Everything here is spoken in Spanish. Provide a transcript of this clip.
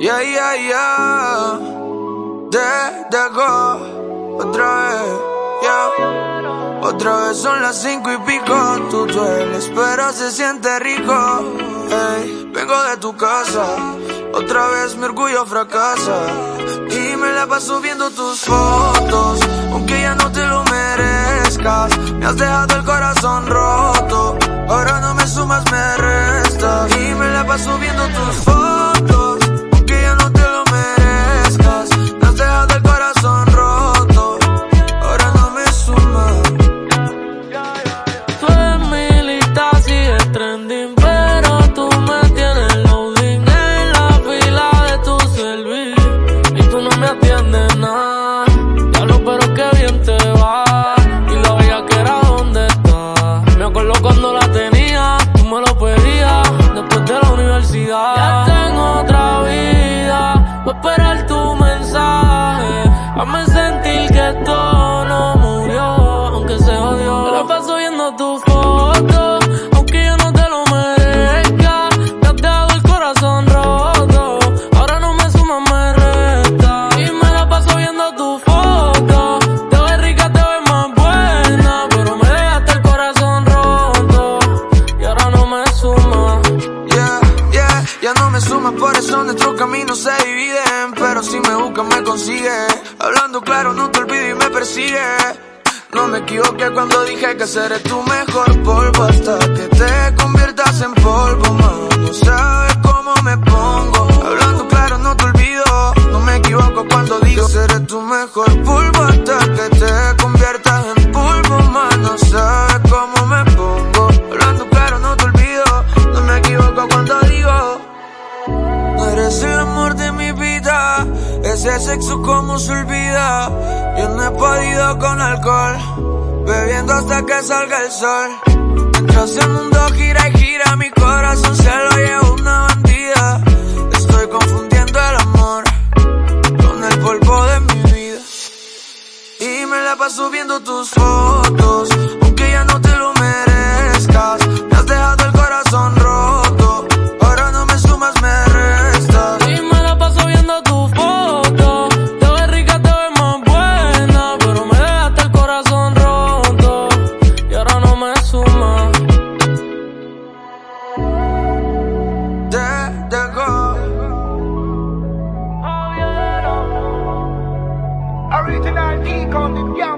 Yeah, yeah, yeah. Te go otra vez, yeah. Otra vez son las cinco y pico. Tú dueles, pero se siente rico. Hey, vengo de tu casa. Otra vez mi orgullo fracasa. Y me la paso viendo tus fotos. Aunque ya no te lo merezcas. Me has dejado el corazón roto. Ahora no me sumas, me restas. Y me la paso viendo tus fotos. Pero nuestros caminos se dividen. Pero si me buscas, me consigue. Hablando claro, no te olvido y me persigue. No me equivoqué cuando dije que seré tu mejor polvo hasta que te conviertas en polvo, mano. Sabes cómo me pongo. Hablando claro, no te olvido. No me equivoco cuando digo que seré tu mejor polvo hasta que te conviertas ese sexo como se olvida. Yo no he podido con alcohol, bebiendo hasta que salga el sol. Entonces el mundo gira y gira, mi corazón se lo lleva una bandida. Estoy confundiendo el amor con el polvo de mi vida. Y me la paso viendo tus fotos. called it Yum.